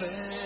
perfecto.